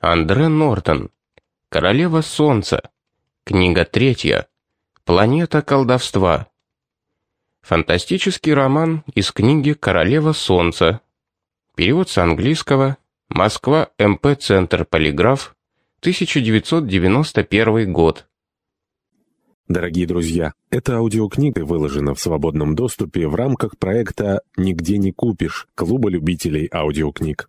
Андре Нортон. Королева Солнца. Книга третья. Планета колдовства. Фантастический роман из книги «Королева Солнца». Перевод с английского. Москва, МП Центр Полиграф. 1991 год. Дорогие друзья, эта аудиокнига выложена в свободном доступе в рамках проекта «Нигде не купишь» Клуба любителей аудиокниг.